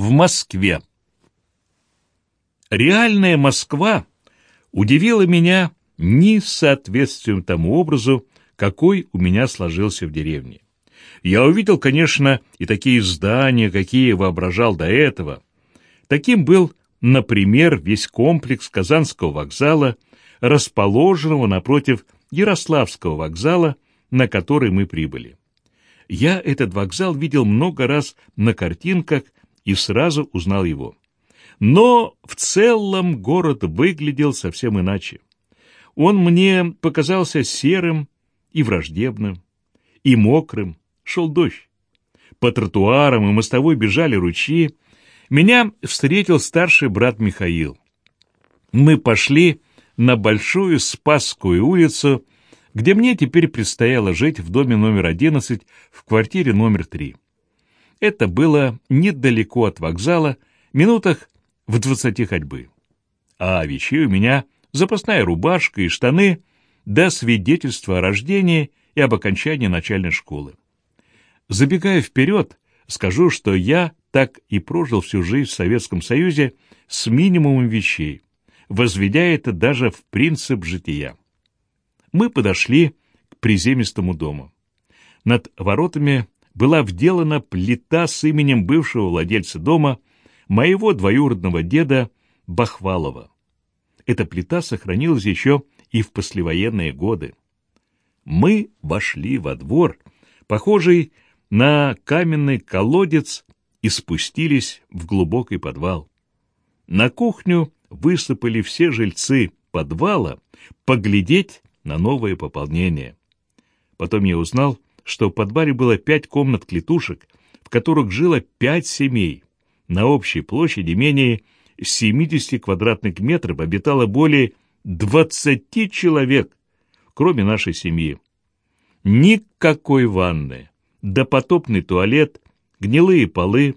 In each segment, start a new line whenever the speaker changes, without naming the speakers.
в Москве. Реальная Москва удивила меня несоответствием тому образу, какой у меня сложился в деревне. Я увидел, конечно, и такие здания, какие воображал до этого. Таким был, например, весь комплекс Казанского вокзала, расположенного напротив Ярославского вокзала, на который мы прибыли. Я этот вокзал видел много раз на картинках и сразу узнал его. Но в целом город выглядел совсем иначе. Он мне показался серым и враждебным, и мокрым. Шел дождь. По тротуарам и мостовой бежали ручьи. Меня встретил старший брат Михаил. Мы пошли на Большую Спасскую улицу, где мне теперь предстояло жить в доме номер 11 в квартире номер 3. Это было недалеко от вокзала, минутах в двадцати ходьбы. А вещей у меня запасная рубашка и штаны до свидетельства о рождении и об окончании начальной школы. Забегая вперед, скажу, что я так и прожил всю жизнь в Советском Союзе с минимумом вещей, возведя это даже в принцип жития мы подошли к приземистому дому. Над воротами была вделана плита с именем бывшего владельца дома, моего двоюродного деда Бахвалова. Эта плита сохранилась еще и в послевоенные годы. Мы вошли во двор, похожий на каменный колодец, и спустились в глубокий подвал. На кухню высыпали все жильцы подвала поглядеть на новое пополнение. Потом я узнал, что в подвале было пять комнат клетушек, в которых жило пять семей. На общей площади менее 70 квадратных метров обитало более 20 человек, кроме нашей семьи. Никакой ванны, допотопный туалет, гнилые полы.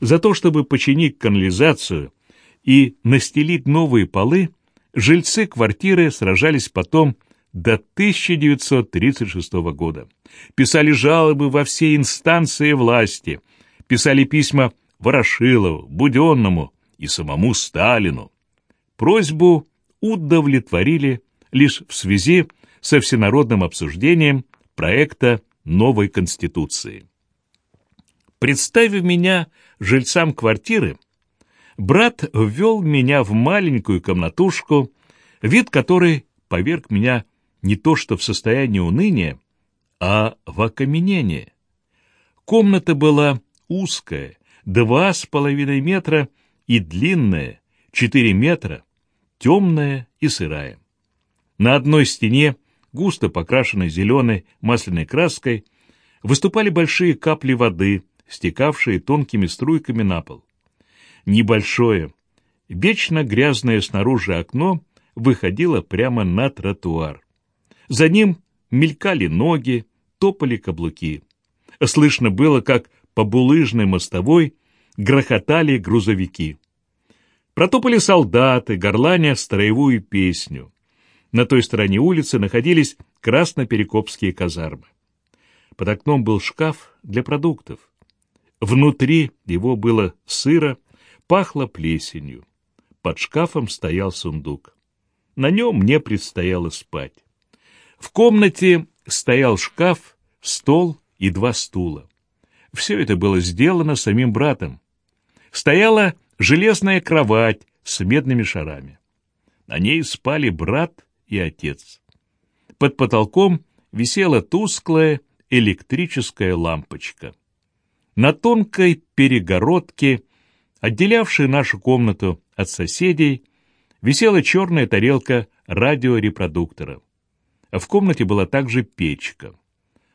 За то, чтобы починить канализацию и настелить новые полы, жильцы квартиры сражались потом до 1936 года. Писали жалобы во все инстанции власти, писали письма Ворошилову, Буденному и самому Сталину. Просьбу удовлетворили лишь в связи со всенародным обсуждением проекта новой Конституции. Представив меня жильцам квартиры, брат ввел меня в маленькую комнатушку, вид которой поверг меня не то что в состоянии уныния, а в окаменении. Комната была узкая, два с половиной метра, и длинная, четыре метра, темная и сырая. На одной стене, густо покрашенной зеленой масляной краской, выступали большие капли воды, стекавшие тонкими струйками на пол. Небольшое, вечно грязное снаружи окно выходило прямо на тротуар. За ним мелькали ноги, топали каблуки. Слышно было, как по булыжной мостовой грохотали грузовики. Протопали солдаты, горланя строевую песню. На той стороне улицы находились красно-перекопские казармы. Под окном был шкаф для продуктов. Внутри его было сыро, пахло плесенью. Под шкафом стоял сундук. На нем мне предстояло спать. В комнате стоял шкаф, стол и два стула. Все это было сделано самим братом. Стояла железная кровать с медными шарами. На ней спали брат и отец. Под потолком висела тусклая электрическая лампочка. На тонкой перегородке, отделявшей нашу комнату от соседей, висела черная тарелка радиорепродуктора. В комнате была также печка.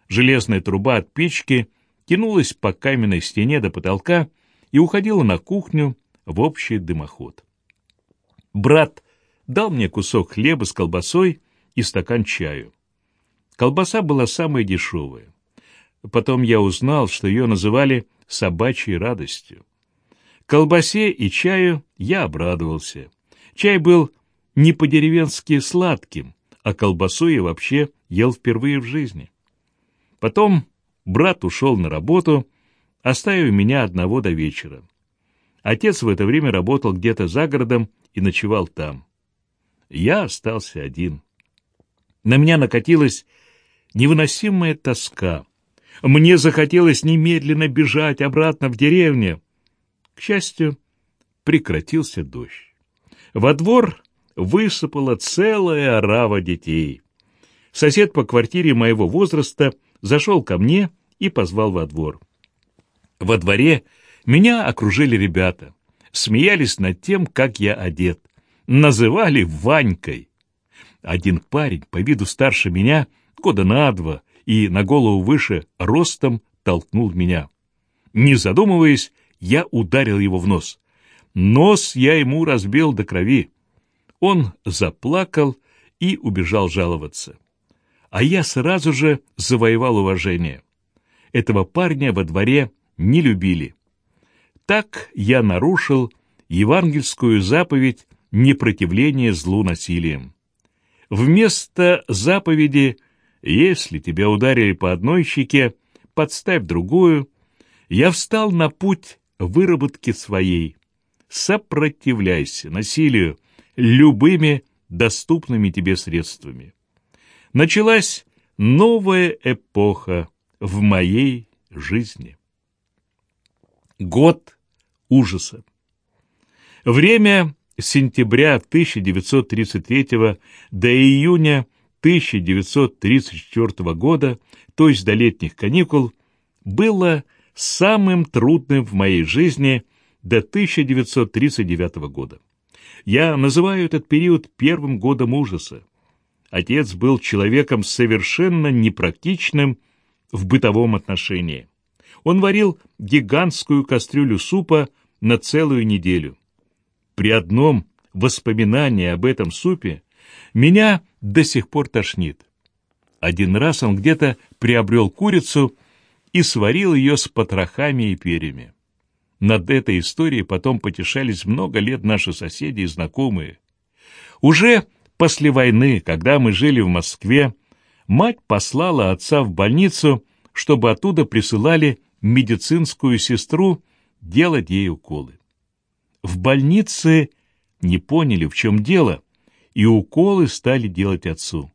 Железная труба от печки тянулась по каменной стене до потолка и уходила на кухню в общий дымоход. Брат дал мне кусок хлеба с колбасой и стакан чаю. Колбаса была самая дешевая. Потом я узнал, что ее называли «собачьей радостью». Колбасе и чаю я обрадовался. Чай был не по-деревенски сладким, а колбасу я вообще ел впервые в жизни. Потом брат ушел на работу, оставив меня одного до вечера. Отец в это время работал где-то за городом и ночевал там. Я остался один. На меня накатилась невыносимая тоска. Мне захотелось немедленно бежать обратно в деревню. К счастью, прекратился дождь. Во двор высыпала целая орава детей. Сосед по квартире моего возраста зашел ко мне и позвал во двор. Во дворе меня окружили ребята, смеялись над тем, как я одет, называли Ванькой. Один парень, по виду старше меня, года на два и на голову выше, ростом толкнул меня. Не задумываясь, я ударил его в нос. Нос я ему разбил до крови. Он заплакал и убежал жаловаться. А я сразу же завоевал уважение. Этого парня во дворе не любили. Так я нарушил евангельскую заповедь непротивления злу насилием. Вместо заповеди «если тебя ударили по одной щеке, подставь другую», я встал на путь выработки своей. Сопротивляйся насилию любыми доступными тебе средствами. Началась новая эпоха в моей жизни. Год ужаса. Время сентября 1933 до июня 1934 года, то есть до летних каникул, было самым трудным в моей жизни до 1939 года. Я называю этот период первым годом ужаса. Отец был человеком совершенно непрактичным в бытовом отношении. Он варил гигантскую кастрюлю супа на целую неделю. При одном воспоминании об этом супе меня до сих пор тошнит. Один раз он где-то приобрел курицу и сварил ее с потрохами и перьями. Над этой историей потом потешались много лет наши соседи и знакомые. Уже после войны, когда мы жили в Москве, мать послала отца в больницу, чтобы оттуда присылали медицинскую сестру делать ей уколы. В больнице не поняли, в чем дело, и уколы стали делать отцу.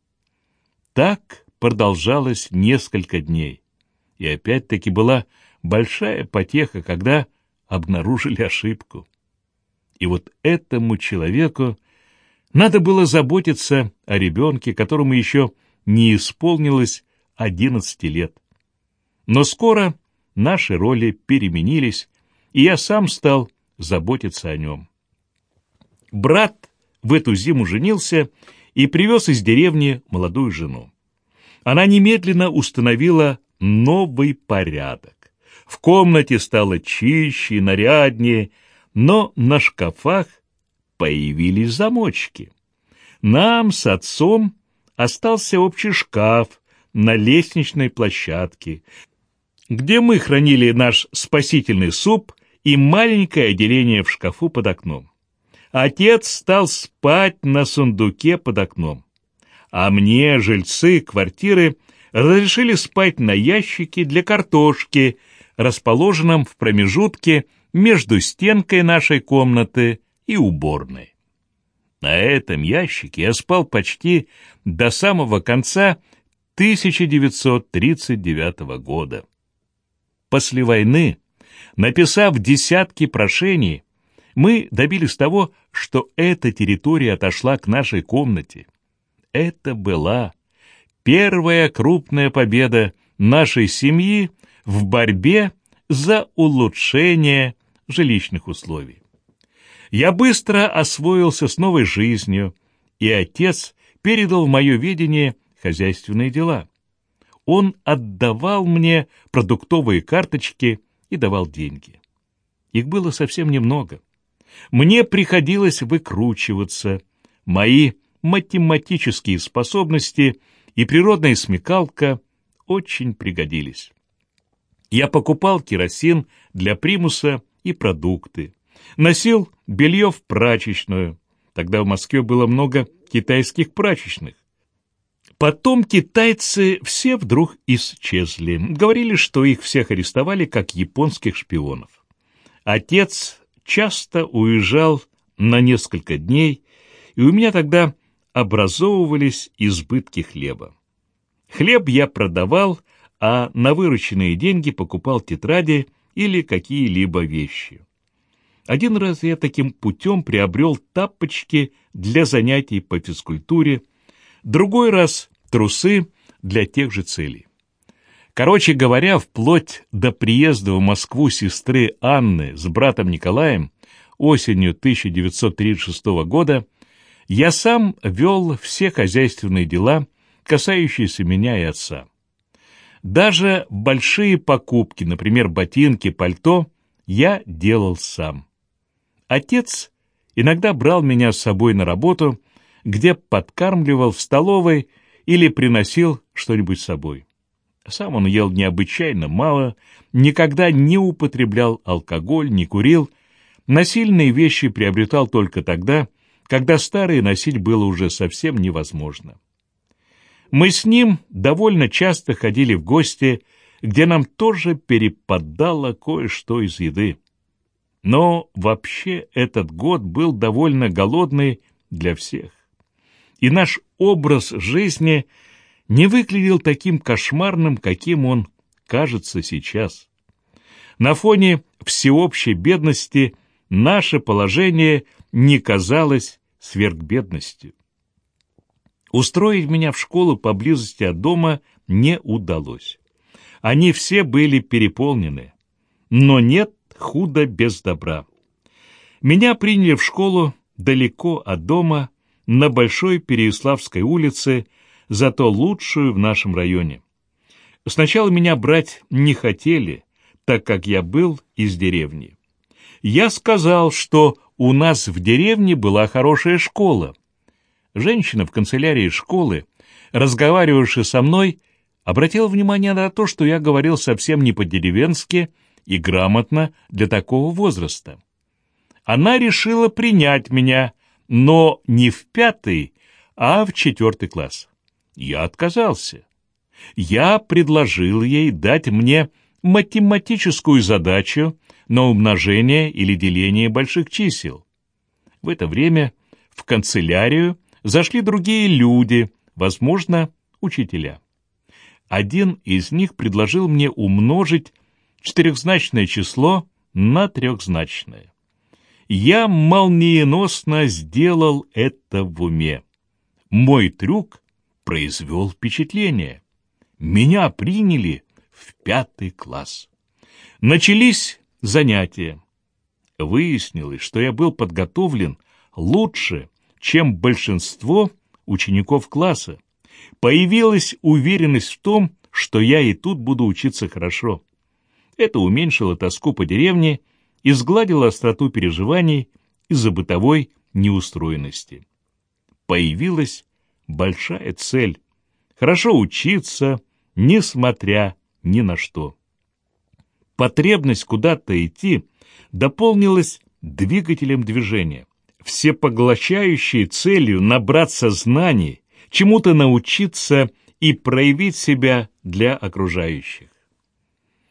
Так продолжалось несколько дней. И опять-таки была большая потеха, когда обнаружили ошибку. И вот этому человеку надо было заботиться о ребенке, которому еще не исполнилось одиннадцати лет. Но скоро наши роли переменились, и я сам стал заботиться о нем. Брат в эту зиму женился и привез из деревни молодую жену. Она немедленно установила новый порядок. В комнате стало чище и наряднее, но на шкафах появились замочки. Нам с отцом остался общий шкаф на лестничной площадке, где мы хранили наш спасительный суп и маленькое отделение в шкафу под окном. Отец стал спать на сундуке под окном, а мне жильцы квартиры разрешили спать на ящике для картошки, расположенном в промежутке между стенкой нашей комнаты и уборной. На этом ящике я спал почти до самого конца 1939 года. После войны, написав десятки прошений, мы добились того, что эта территория отошла к нашей комнате. Это была первая крупная победа нашей семьи в борьбе за улучшение жилищных условий. Я быстро освоился с новой жизнью, и отец передал в мое видение хозяйственные дела. Он отдавал мне продуктовые карточки и давал деньги. Их было совсем немного. Мне приходилось выкручиваться. Мои математические способности и природная смекалка очень пригодились. Я покупал керосин для примуса и продукты. Носил белье в прачечную. Тогда в Москве было много китайских прачечных. Потом китайцы все вдруг исчезли. Говорили, что их всех арестовали как японских шпионов. Отец часто уезжал на несколько дней, и у меня тогда образовывались избытки хлеба. Хлеб я продавал, а на вырученные деньги покупал тетради или какие-либо вещи. Один раз я таким путем приобрел тапочки для занятий по физкультуре, другой раз трусы для тех же целей. Короче говоря, вплоть до приезда в Москву сестры Анны с братом Николаем осенью 1936 года я сам вел все хозяйственные дела, касающиеся меня и отца. Даже большие покупки, например, ботинки, пальто, я делал сам. Отец иногда брал меня с собой на работу, где подкармливал в столовой или приносил что-нибудь с собой. Сам он ел необычайно мало, никогда не употреблял алкоголь, не курил, насильные вещи приобретал только тогда, когда старые носить было уже совсем невозможно. Мы с ним довольно часто ходили в гости, где нам тоже перепадало кое-что из еды. Но вообще этот год был довольно голодный для всех. И наш образ жизни не выглядел таким кошмарным, каким он кажется сейчас. На фоне всеобщей бедности наше положение не казалось сверхбедностью. Устроить меня в школу поблизости от дома не удалось. Они все были переполнены. Но нет худо без добра. Меня приняли в школу далеко от дома, на Большой Переяславской улице, зато лучшую в нашем районе. Сначала меня брать не хотели, так как я был из деревни. Я сказал, что у нас в деревне была хорошая школа, Женщина в канцелярии школы, разговаривавшая со мной, обратила внимание на то, что я говорил совсем не по-деревенски и грамотно для такого возраста. Она решила принять меня, но не в пятый, а в четвертый класс. Я отказался. Я предложил ей дать мне математическую задачу на умножение или деление больших чисел. В это время в канцелярию зашли другие люди, возможно, учителя. Один из них предложил мне умножить четырехзначное число на трехзначное. Я молниеносно сделал это в уме. Мой трюк произвел впечатление. Меня приняли в пятый класс. Начались занятия. Выяснилось, что я был подготовлен лучше, чем большинство учеников класса. Появилась уверенность в том, что я и тут буду учиться хорошо. Это уменьшило тоску по деревне и сгладило остроту переживаний из-за бытовой неустроенности. Появилась большая цель — хорошо учиться, несмотря ни на что. Потребность куда-то идти дополнилась двигателем движения всепоглощающей целью набраться знаний, чему-то научиться и проявить себя для окружающих.